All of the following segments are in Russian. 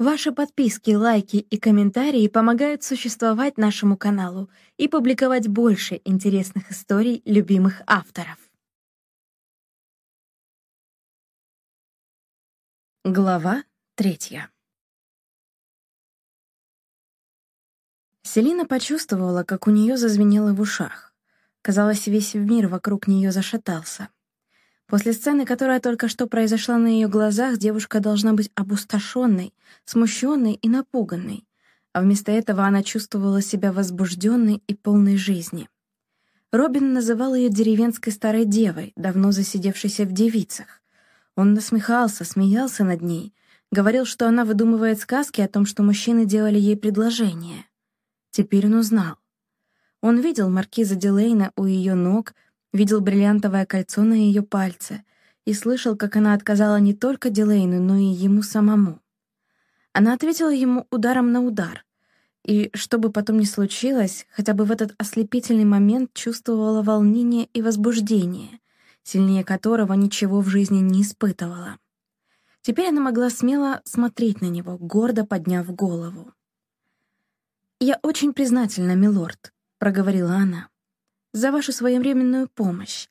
Ваши подписки, лайки и комментарии помогают существовать нашему каналу и публиковать больше интересных историй любимых авторов. Глава третья. Селина почувствовала, как у нее зазвенело в ушах. Казалось, весь мир вокруг нее зашатался. После сцены, которая только что произошла на ее глазах, девушка должна быть опустошенной, смущенной и напуганной, а вместо этого она чувствовала себя возбужденной и полной жизни. Робин называл ее деревенской старой девой, давно засидевшейся в девицах. Он насмехался, смеялся над ней, говорил, что она выдумывает сказки о том, что мужчины делали ей предложения. Теперь он узнал. Он видел маркиза Дилейна у ее ног — видел бриллиантовое кольцо на ее пальце и слышал, как она отказала не только Дилейну, но и ему самому. Она ответила ему ударом на удар, и, что бы потом ни случилось, хотя бы в этот ослепительный момент чувствовала волнение и возбуждение, сильнее которого ничего в жизни не испытывала. Теперь она могла смело смотреть на него, гордо подняв голову. «Я очень признательна, милорд», — проговорила она за вашу своевременную помощь.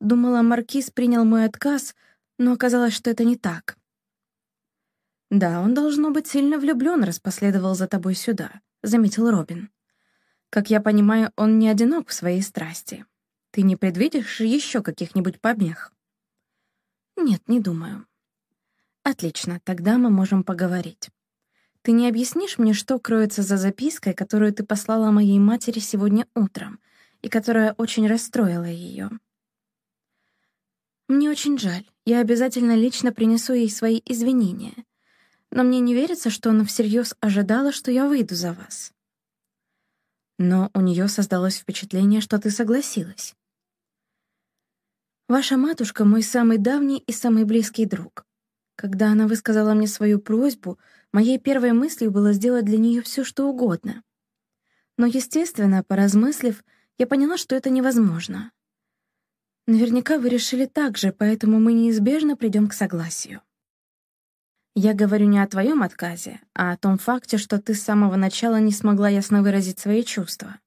Думала, Маркиз принял мой отказ, но оказалось, что это не так. «Да, он, должно быть, сильно влюблен, раз последовал за тобой сюда», — заметил Робин. «Как я понимаю, он не одинок в своей страсти. Ты не предвидишь еще каких-нибудь помех?» «Нет, не думаю». «Отлично, тогда мы можем поговорить. Ты не объяснишь мне, что кроется за запиской, которую ты послала моей матери сегодня утром, и которая очень расстроила ее. Мне очень жаль, я обязательно лично принесу ей свои извинения, но мне не верится, что она всерьез ожидала, что я выйду за вас. Но у нее создалось впечатление, что ты согласилась. Ваша матушка — мой самый давний и самый близкий друг. Когда она высказала мне свою просьбу, моей первой мыслью было сделать для нее все, что угодно. Но, естественно, поразмыслив, я поняла, что это невозможно. Наверняка вы решили так же, поэтому мы неизбежно придем к согласию. Я говорю не о твоем отказе, а о том факте, что ты с самого начала не смогла ясно выразить свои чувства.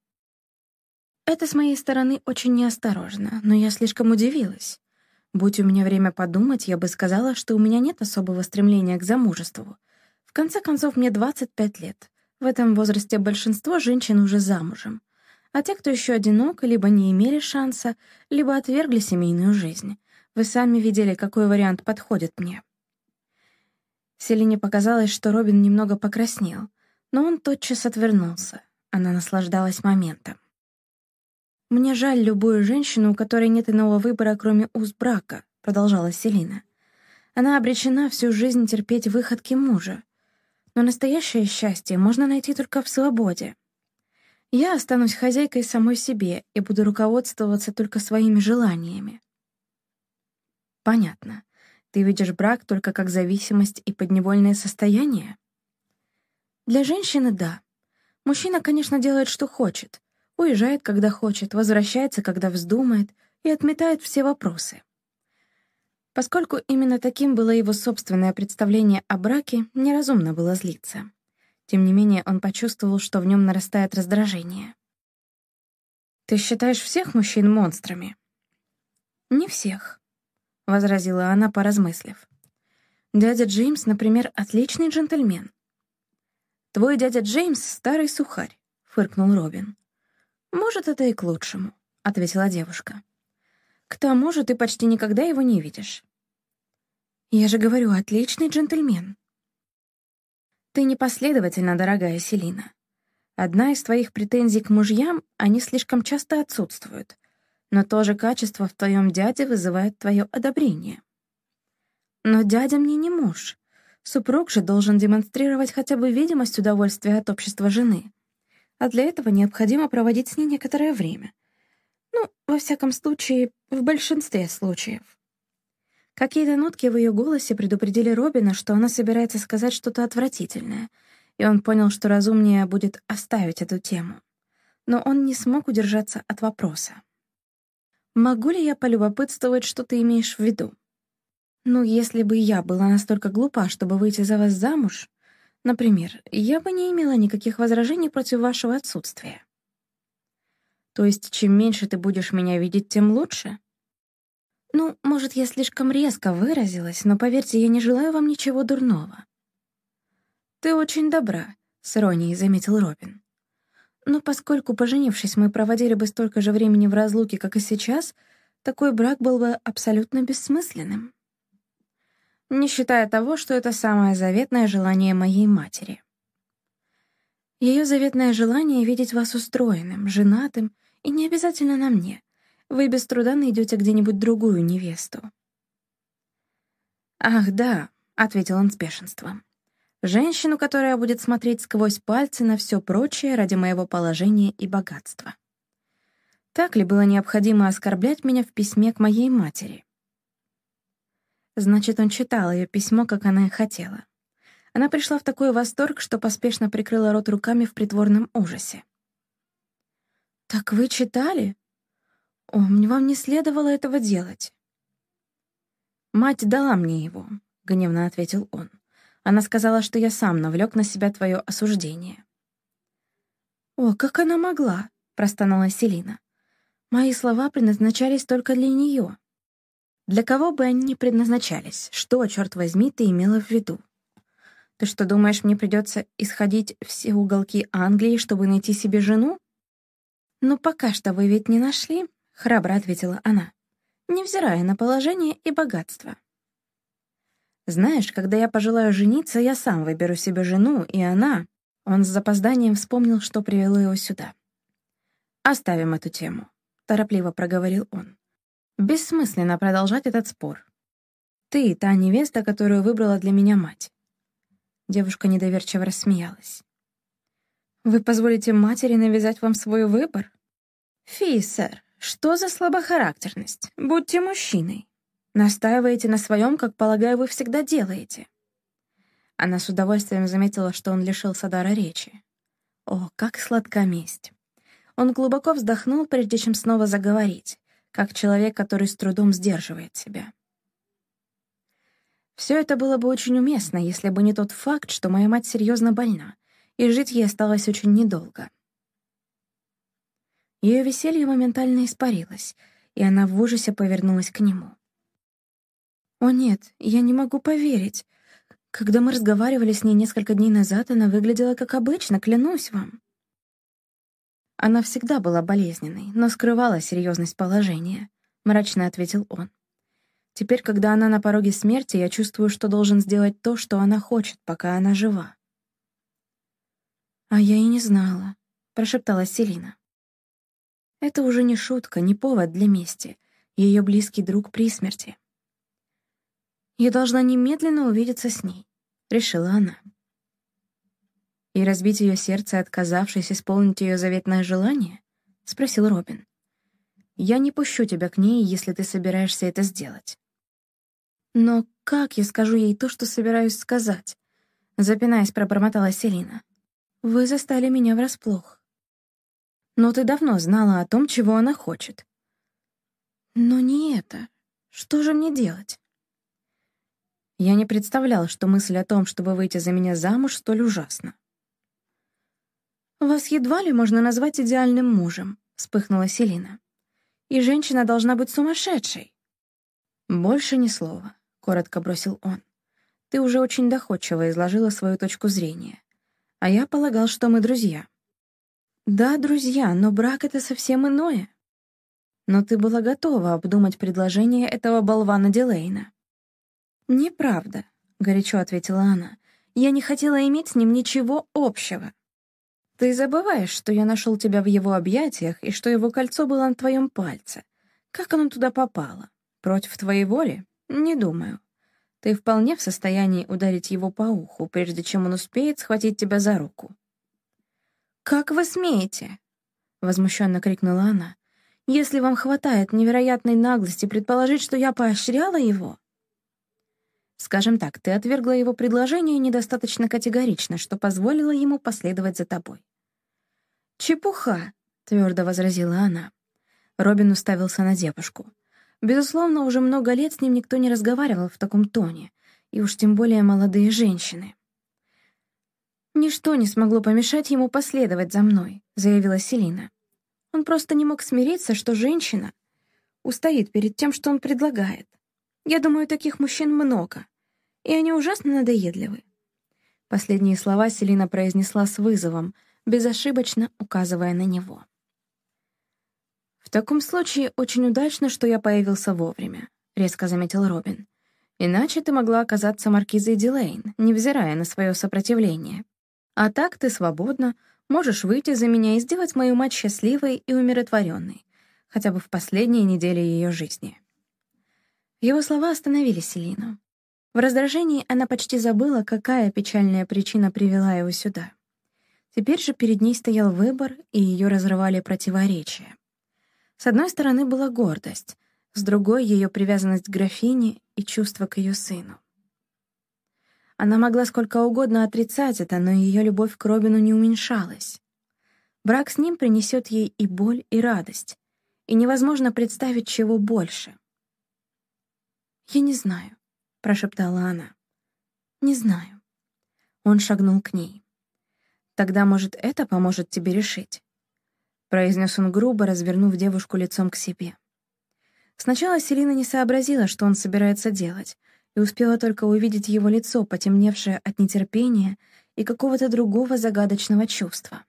Это с моей стороны очень неосторожно, но я слишком удивилась. Будь у меня время подумать, я бы сказала, что у меня нет особого стремления к замужеству. В конце концов, мне 25 лет. В этом возрасте большинство женщин уже замужем а те, кто еще одинок, либо не имели шанса, либо отвергли семейную жизнь. Вы сами видели, какой вариант подходит мне. Селине показалось, что Робин немного покраснел, но он тотчас отвернулся. Она наслаждалась моментом. «Мне жаль любую женщину, у которой нет иного выбора, кроме уз брака», — продолжала Селина. «Она обречена всю жизнь терпеть выходки мужа. Но настоящее счастье можно найти только в свободе. Я останусь хозяйкой самой себе и буду руководствоваться только своими желаниями. Понятно. Ты видишь брак только как зависимость и подневольное состояние? Для женщины — да. Мужчина, конечно, делает, что хочет. Уезжает, когда хочет, возвращается, когда вздумает, и отметает все вопросы. Поскольку именно таким было его собственное представление о браке, неразумно было злиться. Тем не менее, он почувствовал, что в нем нарастает раздражение. «Ты считаешь всех мужчин монстрами?» «Не всех», — возразила она, поразмыслив. «Дядя Джеймс, например, отличный джентльмен». «Твой дядя Джеймс — старый сухарь», — фыркнул Робин. «Может, это и к лучшему», — ответила девушка. «К тому же ты почти никогда его не видишь». «Я же говорю, отличный джентльмен», ты непоследовательна, дорогая Селина. Одна из твоих претензий к мужьям — они слишком часто отсутствуют, но то же качество в твоем дяде вызывает твое одобрение. Но дядя мне не муж. Супруг же должен демонстрировать хотя бы видимость удовольствия от общества жены. А для этого необходимо проводить с ней некоторое время. Ну, во всяком случае, в большинстве случаев. Какие-то нотки в ее голосе предупредили Робина, что она собирается сказать что-то отвратительное, и он понял, что разумнее будет оставить эту тему. Но он не смог удержаться от вопроса. «Могу ли я полюбопытствовать, что ты имеешь в виду?» «Ну, если бы я была настолько глупа, чтобы выйти за вас замуж, Например, я бы не имела никаких возражений против вашего отсутствия. То есть, чем меньше ты будешь меня видеть, тем лучше? Ну, может, я слишком резко выразилась, но поверьте, я не желаю вам ничего дурного. Ты очень добра, с иронией заметил Робин. Но поскольку, поженившись, мы проводили бы столько же времени в разлуке, как и сейчас, такой брак был бы абсолютно бессмысленным не считая того, что это самое заветное желание моей матери. Ее заветное желание — видеть вас устроенным, женатым, и не обязательно на мне. Вы без труда найдете где-нибудь другую невесту. «Ах, да», — ответил он с бешенством. «Женщину, которая будет смотреть сквозь пальцы на все прочее ради моего положения и богатства». Так ли было необходимо оскорблять меня в письме к моей матери? Значит, он читал ее письмо, как она и хотела. Она пришла в такой восторг, что поспешно прикрыла рот руками в притворном ужасе. «Так вы читали? О, мне вам не следовало этого делать». «Мать дала мне его», — гневно ответил он. «Она сказала, что я сам навлек на себя твое осуждение». «О, как она могла!» — простонала Селина. «Мои слова предназначались только для нее. Для кого бы они ни предназначались, что, черт возьми, ты имела в виду? Ты что, думаешь, мне придется исходить все уголки Англии, чтобы найти себе жену? Ну, пока что вы ведь не нашли, — храбро ответила она, невзирая на положение и богатство. Знаешь, когда я пожелаю жениться, я сам выберу себе жену, и она... Он с запозданием вспомнил, что привело его сюда. «Оставим эту тему», — торопливо проговорил он. Бессмысленно продолжать этот спор. Ты — та невеста, которую выбрала для меня мать. Девушка недоверчиво рассмеялась. Вы позволите матери навязать вам свой выбор? Фи, сэр, что за слабохарактерность? Будьте мужчиной. Настаиваете на своем, как, полагаю, вы всегда делаете. Она с удовольствием заметила, что он лишился дара речи. О, как сладка месть. Он глубоко вздохнул, прежде чем снова заговорить как человек, который с трудом сдерживает себя. Все это было бы очень уместно, если бы не тот факт, что моя мать серьезно больна, и жить ей осталось очень недолго. Ее веселье моментально испарилось, и она в ужасе повернулась к нему. «О нет, я не могу поверить. Когда мы разговаривали с ней несколько дней назад, она выглядела как обычно, клянусь вам». Она всегда была болезненной, но скрывала серьезность положения, — мрачно ответил он. Теперь, когда она на пороге смерти, я чувствую, что должен сделать то, что она хочет, пока она жива. «А я и не знала», — прошептала Селина. «Это уже не шутка, не повод для мести. Ее близкий друг при смерти». «Я должна немедленно увидеться с ней», — решила она и разбить ее сердце, отказавшись исполнить ее заветное желание?» — спросил Робин. «Я не пущу тебя к ней, если ты собираешься это сделать». «Но как я скажу ей то, что собираюсь сказать?» — запинаясь, пробормотала Селина. «Вы застали меня врасплох». «Но ты давно знала о том, чего она хочет». «Но не это. Что же мне делать?» Я не представлял, что мысль о том, чтобы выйти за меня замуж, столь ужасна. «Вас едва ли можно назвать идеальным мужем», — вспыхнула Селина. «И женщина должна быть сумасшедшей». «Больше ни слова», — коротко бросил он. «Ты уже очень доходчиво изложила свою точку зрения. А я полагал, что мы друзья». «Да, друзья, но брак — это совсем иное». «Но ты была готова обдумать предложение этого болвана Дилейна». «Неправда», — горячо ответила она. «Я не хотела иметь с ним ничего общего». Ты забываешь, что я нашел тебя в его объятиях и что его кольцо было на твоем пальце. Как оно туда попало? Против твоей воли? Не думаю. Ты вполне в состоянии ударить его по уху, прежде чем он успеет схватить тебя за руку. «Как вы смеете?» — возмущенно крикнула она. «Если вам хватает невероятной наглости предположить, что я поощряла его...» Скажем так, ты отвергла его предложение недостаточно категорично, что позволило ему последовать за тобой. «Чепуха», — твердо возразила она. Робин уставился на девушку. Безусловно, уже много лет с ним никто не разговаривал в таком тоне, и уж тем более молодые женщины. «Ничто не смогло помешать ему последовать за мной», — заявила Селина. «Он просто не мог смириться, что женщина устоит перед тем, что он предлагает. Я думаю, таких мужчин много, и они ужасно надоедливы». Последние слова Селина произнесла с вызовом, безошибочно указывая на него. «В таком случае очень удачно, что я появился вовремя», — резко заметил Робин. «Иначе ты могла оказаться маркизой Дилейн, невзирая на свое сопротивление. А так ты свободна, можешь выйти за меня и сделать мою мать счастливой и умиротворенной, хотя бы в последние недели ее жизни». Его слова остановили Селину. В раздражении она почти забыла, какая печальная причина привела его сюда. Теперь же перед ней стоял выбор, и ее разрывали противоречия. С одной стороны была гордость, с другой — ее привязанность к графине и чувство к ее сыну. Она могла сколько угодно отрицать это, но ее любовь к Робину не уменьшалась. Брак с ним принесет ей и боль, и радость, и невозможно представить чего больше. «Я не знаю», — прошептала она. «Не знаю». Он шагнул к ней. «Тогда, может, это поможет тебе решить?» Произнес он грубо, развернув девушку лицом к себе. Сначала Селина не сообразила, что он собирается делать, и успела только увидеть его лицо, потемневшее от нетерпения и какого-то другого загадочного чувства.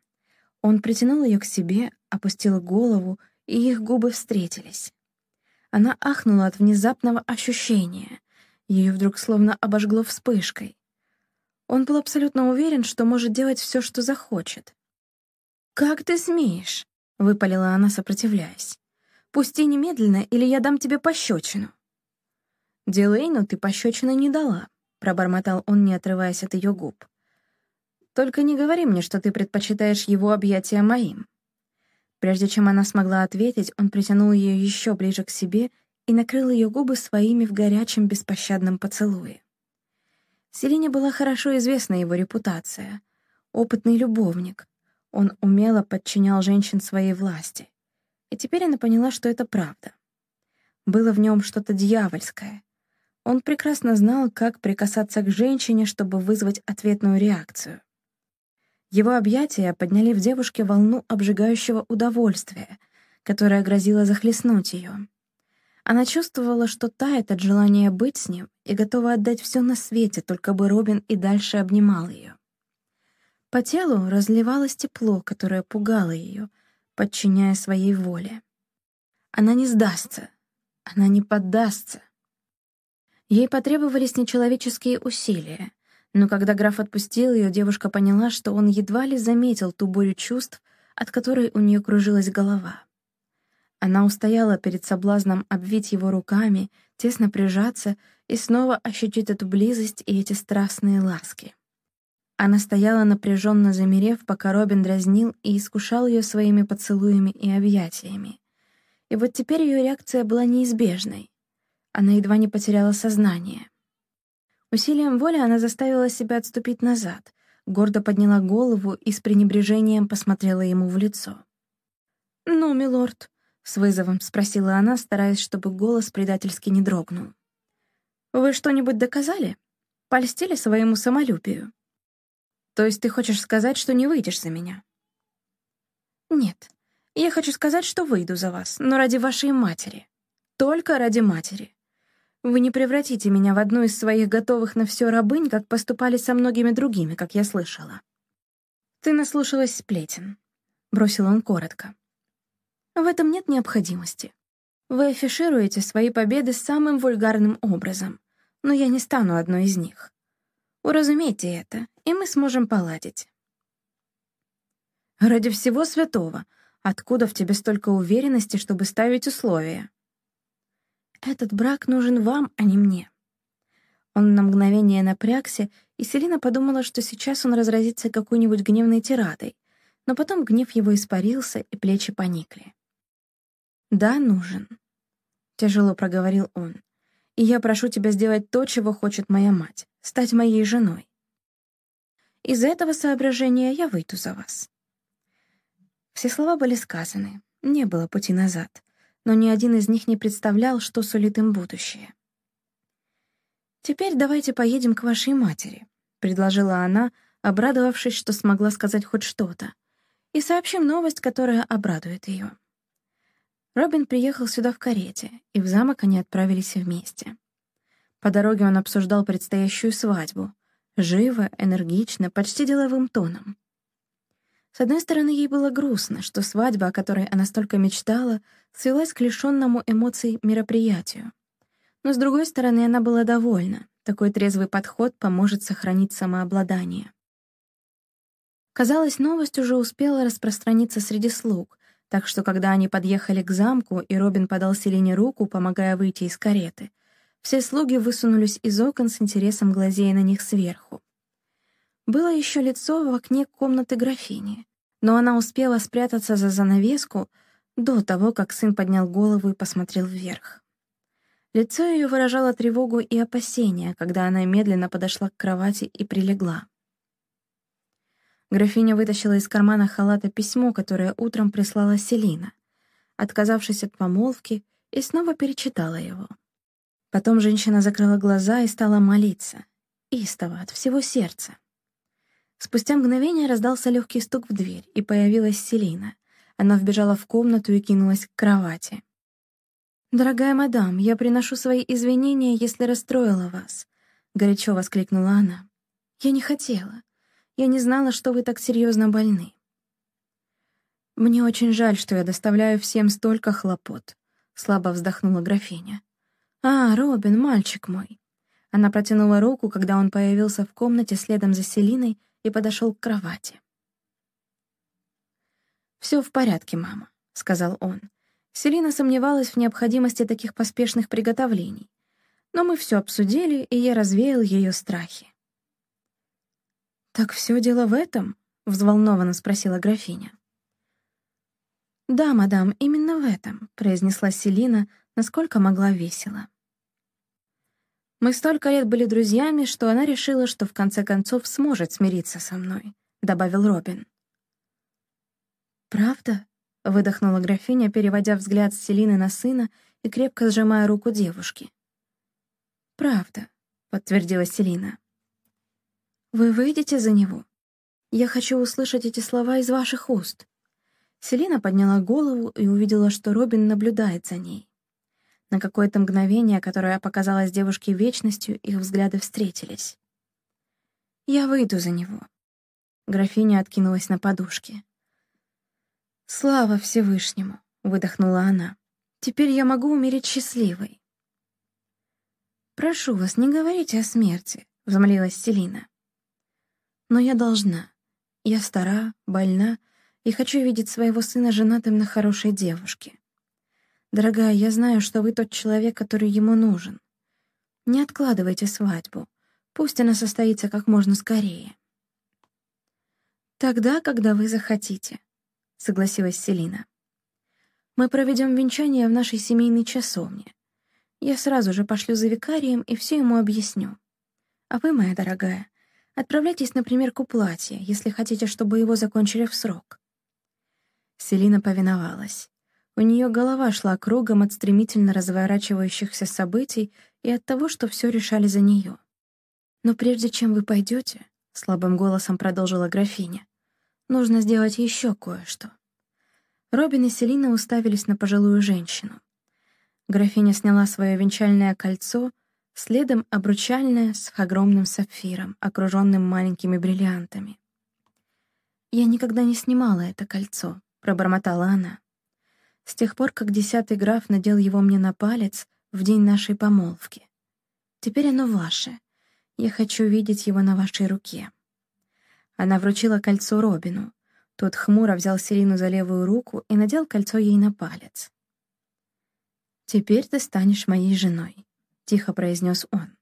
Он притянул ее к себе, опустил голову, и их губы встретились. Она ахнула от внезапного ощущения. Ее вдруг словно обожгло вспышкой. Он был абсолютно уверен, что может делать все, что захочет. «Как ты смеешь?» — выпалила она, сопротивляясь. «Пусти немедленно, или я дам тебе пощечину». «Дилейну ты пощечины не дала», — пробормотал он, не отрываясь от ее губ. «Только не говори мне, что ты предпочитаешь его объятия моим». Прежде чем она смогла ответить, он притянул ее еще ближе к себе и накрыл ее губы своими в горячем беспощадном поцелуе. Селине была хорошо известна его репутация. Опытный любовник. Он умело подчинял женщин своей власти. И теперь она поняла, что это правда. Было в нем что-то дьявольское, он прекрасно знал, как прикасаться к женщине, чтобы вызвать ответную реакцию. Его объятия подняли в девушке волну обжигающего удовольствия, которая грозила захлестнуть ее. Она чувствовала, что тает от желания быть с ним и готова отдать все на свете, только бы Робин и дальше обнимал ее. По телу разливалось тепло, которое пугало ее, подчиняя своей воле. Она не сдастся, она не поддастся. Ей потребовались нечеловеческие усилия, но когда граф отпустил ее, девушка поняла, что он едва ли заметил ту бурю чувств, от которой у нее кружилась голова. Она устояла перед соблазном обвить его руками, тесно прижаться и снова ощутить эту близость и эти страстные ласки. Она стояла напряженно замерев, пока Робин дразнил и искушал ее своими поцелуями и объятиями. И вот теперь ее реакция была неизбежной. Она едва не потеряла сознание. Усилием воли она заставила себя отступить назад, гордо подняла голову и с пренебрежением посмотрела ему в лицо. «Ну, милорд», — с вызовом спросила она, стараясь, чтобы голос предательски не дрогнул. «Вы что-нибудь доказали? Польстили своему самолюбию? То есть ты хочешь сказать, что не выйдешь за меня?» «Нет, я хочу сказать, что выйду за вас, но ради вашей матери. Только ради матери. Вы не превратите меня в одну из своих готовых на все рабынь, как поступали со многими другими, как я слышала. Ты наслушалась сплетен, — бросил он коротко. В этом нет необходимости. Вы афишируете свои победы самым вульгарным образом, но я не стану одной из них. Уразумейте это, и мы сможем поладить. Ради всего святого, откуда в тебе столько уверенности, чтобы ставить условия? Этот брак нужен вам, а не мне. Он на мгновение напрягся, и Селина подумала, что сейчас он разразится какой-нибудь гневной тирадой, но потом гнев его испарился, и плечи поникли. «Да, нужен», — тяжело проговорил он, «и я прошу тебя сделать то, чего хочет моя мать, стать моей женой. Из-за этого соображения я выйду за вас». Все слова были сказаны, не было пути назад но ни один из них не представлял, что сулит им будущее. «Теперь давайте поедем к вашей матери», — предложила она, обрадовавшись, что смогла сказать хоть что-то, и сообщим новость, которая обрадует ее. Робин приехал сюда в карете, и в замок они отправились вместе. По дороге он обсуждал предстоящую свадьбу, живо, энергично, почти деловым тоном. С одной стороны, ей было грустно, что свадьба, о которой она столько мечтала, свелась к лишенному эмоций мероприятию. Но с другой стороны, она была довольна. Такой трезвый подход поможет сохранить самообладание. Казалось, новость уже успела распространиться среди слуг, так что когда они подъехали к замку, и Робин подал Селине руку, помогая выйти из кареты, все слуги высунулись из окон с интересом глазея на них сверху. Было еще лицо в окне комнаты графини, но она успела спрятаться за занавеску до того, как сын поднял голову и посмотрел вверх. Лицо ее выражало тревогу и опасения, когда она медленно подошла к кровати и прилегла. Графиня вытащила из кармана халата письмо, которое утром прислала Селина, отказавшись от помолвки, и снова перечитала его. Потом женщина закрыла глаза и стала молиться, истово, от всего сердца. Спустя мгновение раздался легкий стук в дверь, и появилась Селина. Она вбежала в комнату и кинулась к кровати. «Дорогая мадам, я приношу свои извинения, если расстроила вас», — горячо воскликнула она. «Я не хотела. Я не знала, что вы так серьезно больны». «Мне очень жаль, что я доставляю всем столько хлопот», — слабо вздохнула графиня. «А, Робин, мальчик мой». Она протянула руку, когда он появился в комнате следом за Селиной и подошел к кровати. «Все в порядке, мама», — сказал он. Селина сомневалась в необходимости таких поспешных приготовлений, но мы все обсудили, и я развеял ее страхи. «Так все дело в этом?» — взволнованно спросила графиня. «Да, мадам, именно в этом», — произнесла Селина, насколько могла весело. Мы столько лет были друзьями, что она решила, что в конце концов сможет смириться со мной», — добавил Робин. «Правда?» — выдохнула графиня, переводя взгляд с Селины на сына и крепко сжимая руку девушки. «Правда», — подтвердила Селина. «Вы выйдете за него? Я хочу услышать эти слова из ваших уст». Селина подняла голову и увидела, что Робин наблюдает за ней. На какое-то мгновение, которое показалось девушке вечностью, их взгляды встретились. «Я выйду за него». Графиня откинулась на подушке. «Слава Всевышнему!» — выдохнула она. «Теперь я могу умереть счастливой». «Прошу вас, не говорите о смерти», — взмолилась Селина. «Но я должна. Я стара, больна и хочу видеть своего сына женатым на хорошей девушке. Дорогая, я знаю, что вы тот человек, который ему нужен. Не откладывайте свадьбу. Пусть она состоится как можно скорее. Тогда, когда вы захотите, согласилась Селина. Мы проведем венчание в нашей семейной часовне. Я сразу же пошлю за викарием и все ему объясню. А вы, моя дорогая, отправляйтесь на примерку платья, если хотите, чтобы его закончили в срок. Селина повиновалась. У нее голова шла кругом от стремительно разворачивающихся событий и от того, что все решали за нее. «Но прежде чем вы пойдете, — слабым голосом продолжила графиня, — нужно сделать еще кое-что». Робин и Селина уставились на пожилую женщину. Графиня сняла свое венчальное кольцо, следом обручальное с огромным сапфиром, окруженным маленькими бриллиантами. «Я никогда не снимала это кольцо», — пробормотала она с тех пор, как десятый граф надел его мне на палец в день нашей помолвки. Теперь оно ваше. Я хочу видеть его на вашей руке». Она вручила кольцо Робину. Тот хмуро взял Селину за левую руку и надел кольцо ей на палец. «Теперь ты станешь моей женой», — тихо произнес он.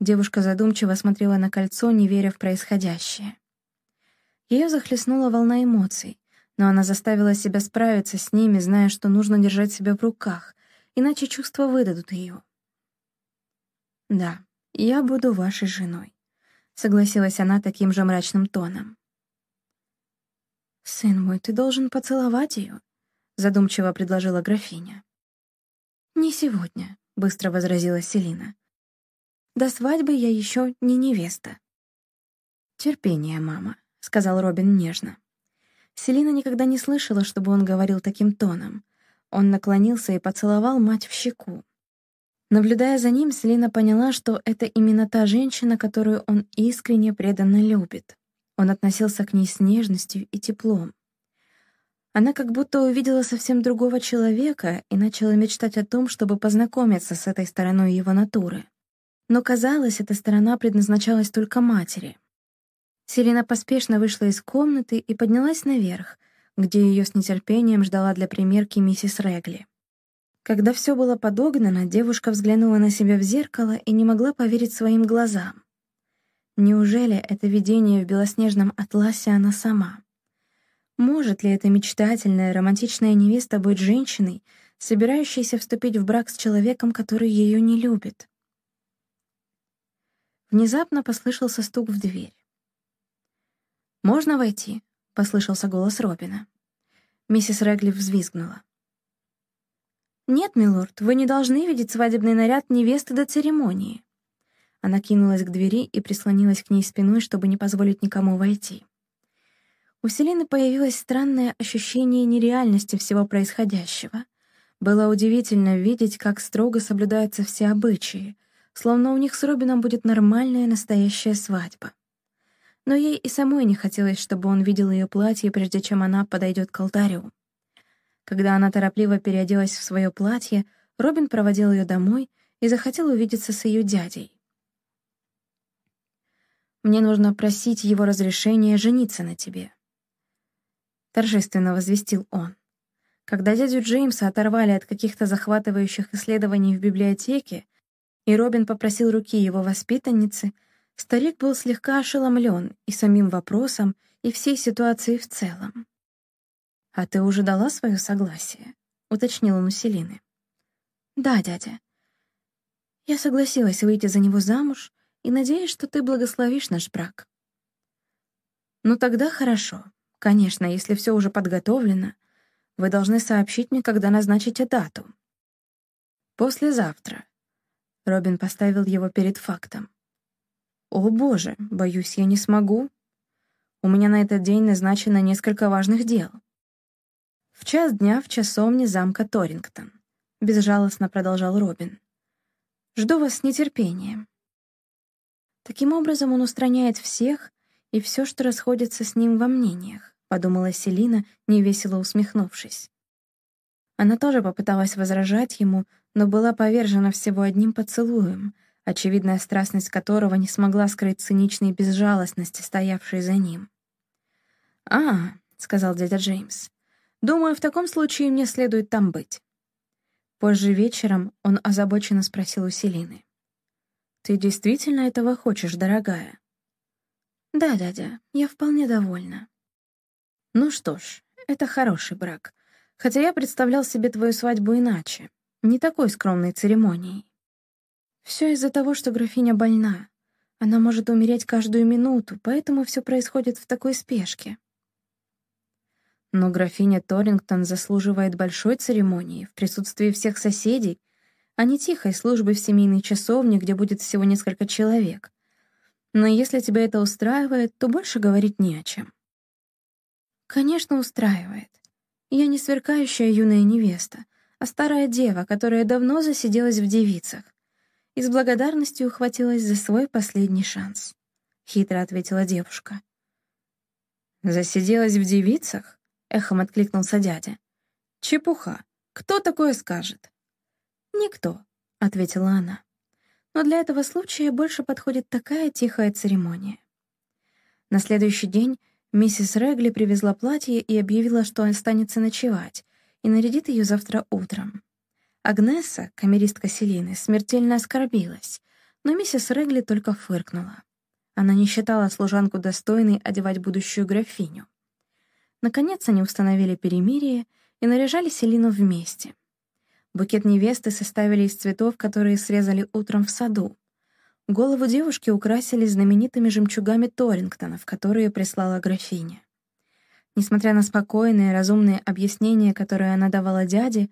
Девушка задумчиво смотрела на кольцо, не веря в происходящее. Ее захлестнула волна эмоций, но она заставила себя справиться с ними, зная, что нужно держать себя в руках, иначе чувства выдадут ее. «Да, я буду вашей женой», — согласилась она таким же мрачным тоном. «Сын мой, ты должен поцеловать ее», — задумчиво предложила графиня. «Не сегодня», — быстро возразила Селина. «До свадьбы я еще не невеста». «Терпение, мама», — сказал Робин нежно. Селина никогда не слышала, чтобы он говорил таким тоном. Он наклонился и поцеловал мать в щеку. Наблюдая за ним, Селина поняла, что это именно та женщина, которую он искренне преданно любит. Он относился к ней с нежностью и теплом. Она как будто увидела совсем другого человека и начала мечтать о том, чтобы познакомиться с этой стороной его натуры. Но казалось, эта сторона предназначалась только матери. Селина поспешно вышла из комнаты и поднялась наверх, где ее с нетерпением ждала для примерки миссис Регли. Когда все было подогнано, девушка взглянула на себя в зеркало и не могла поверить своим глазам. Неужели это видение в белоснежном атласе она сама? Может ли эта мечтательная, романтичная невеста быть женщиной, собирающейся вступить в брак с человеком, который ее не любит? Внезапно послышался стук в дверь. «Можно войти?» — послышался голос Робина. Миссис Регли взвизгнула. «Нет, милорд, вы не должны видеть свадебный наряд невесты до церемонии». Она кинулась к двери и прислонилась к ней спиной, чтобы не позволить никому войти. У Селины появилось странное ощущение нереальности всего происходящего. Было удивительно видеть, как строго соблюдаются все обычаи, словно у них с Робином будет нормальная настоящая свадьба но ей и самой не хотелось, чтобы он видел ее платье, прежде чем она подойдет к алтарю. Когда она торопливо переоделась в свое платье, Робин проводил ее домой и захотел увидеться с ее дядей. «Мне нужно просить его разрешения жениться на тебе», — торжественно возвестил он. Когда дядю Джеймса оторвали от каких-то захватывающих исследований в библиотеке, и Робин попросил руки его воспитанницы — Старик был слегка ошеломлен и самим вопросом, и всей ситуацией в целом. «А ты уже дала свое согласие?» — уточнил он у Селины. «Да, дядя. Я согласилась выйти за него замуж и надеюсь, что ты благословишь наш брак». «Ну тогда хорошо. Конечно, если все уже подготовлено, вы должны сообщить мне, когда назначите дату». «Послезавтра». Робин поставил его перед фактом. «О, боже, боюсь, я не смогу. У меня на этот день назначено несколько важных дел». «В час дня в часовне замка Торингтон», — безжалостно продолжал Робин. «Жду вас с нетерпением». Таким образом он устраняет всех и все, что расходится с ним во мнениях, подумала Селина, невесело усмехнувшись. Она тоже попыталась возражать ему, но была повержена всего одним поцелуем — очевидная страстность которого не смогла скрыть циничной безжалостности, стоявшей за ним. «А, — сказал дядя Джеймс, — думаю, в таком случае мне следует там быть». Позже вечером он озабоченно спросил у Селины. «Ты действительно этого хочешь, дорогая?» «Да, дядя, я вполне довольна». «Ну что ж, это хороший брак, хотя я представлял себе твою свадьбу иначе, не такой скромной церемонией. Все из-за того, что графиня больна. Она может умереть каждую минуту, поэтому все происходит в такой спешке. Но графиня Торингтон заслуживает большой церемонии в присутствии всех соседей, а не тихой службы в семейной часовне, где будет всего несколько человек. Но если тебя это устраивает, то больше говорить не о чем. Конечно, устраивает. Я не сверкающая юная невеста, а старая дева, которая давно засиделась в девицах и с благодарностью ухватилась за свой последний шанс. Хитро ответила девушка. «Засиделась в девицах?» — эхом откликнулся дядя. «Чепуха. Кто такое скажет?» «Никто», — ответила она. «Но для этого случая больше подходит такая тихая церемония». На следующий день миссис Регли привезла платье и объявила, что останется ночевать, и нарядит ее завтра утром. Агнеса, камеристка Селины, смертельно оскорбилась, но миссис Регли только фыркнула. Она не считала служанку достойной одевать будущую графиню. Наконец они установили перемирие и наряжали Селину вместе. Букет невесты составили из цветов, которые срезали утром в саду. Голову девушки украсили знаменитыми жемчугами Торингтонов, которые прислала графиня. Несмотря на спокойные, разумные объяснения, которые она давала дяде,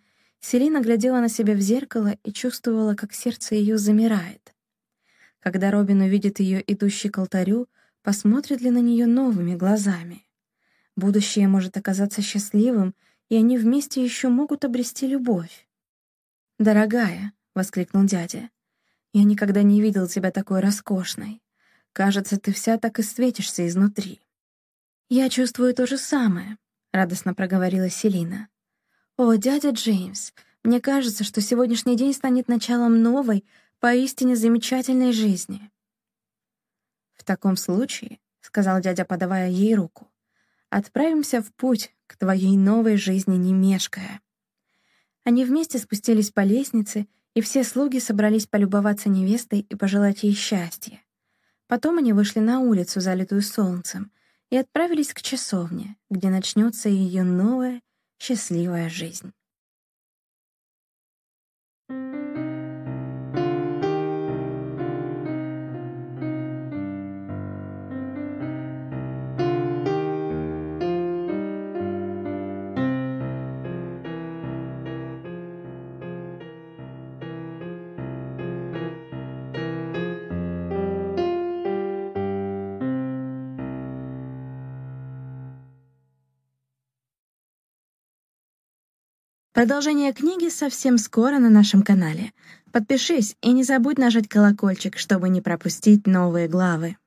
Селина глядела на себя в зеркало и чувствовала, как сердце ее замирает. Когда Робин увидит ее идущей к алтарю, посмотрит ли на нее новыми глазами. Будущее может оказаться счастливым, и они вместе еще могут обрести любовь. «Дорогая», — воскликнул дядя, — «я никогда не видел тебя такой роскошной. Кажется, ты вся так и светишься изнутри». «Я чувствую то же самое», — радостно проговорила Селина. «О, дядя Джеймс, мне кажется, что сегодняшний день станет началом новой, поистине замечательной жизни». «В таком случае», — сказал дядя, подавая ей руку, «отправимся в путь к твоей новой жизни, не мешкая». Они вместе спустились по лестнице, и все слуги собрались полюбоваться невестой и пожелать ей счастья. Потом они вышли на улицу, залитую солнцем, и отправились к часовне, где начнется ее новая счастливая жизнь. Продолжение книги совсем скоро на нашем канале. Подпишись и не забудь нажать колокольчик, чтобы не пропустить новые главы.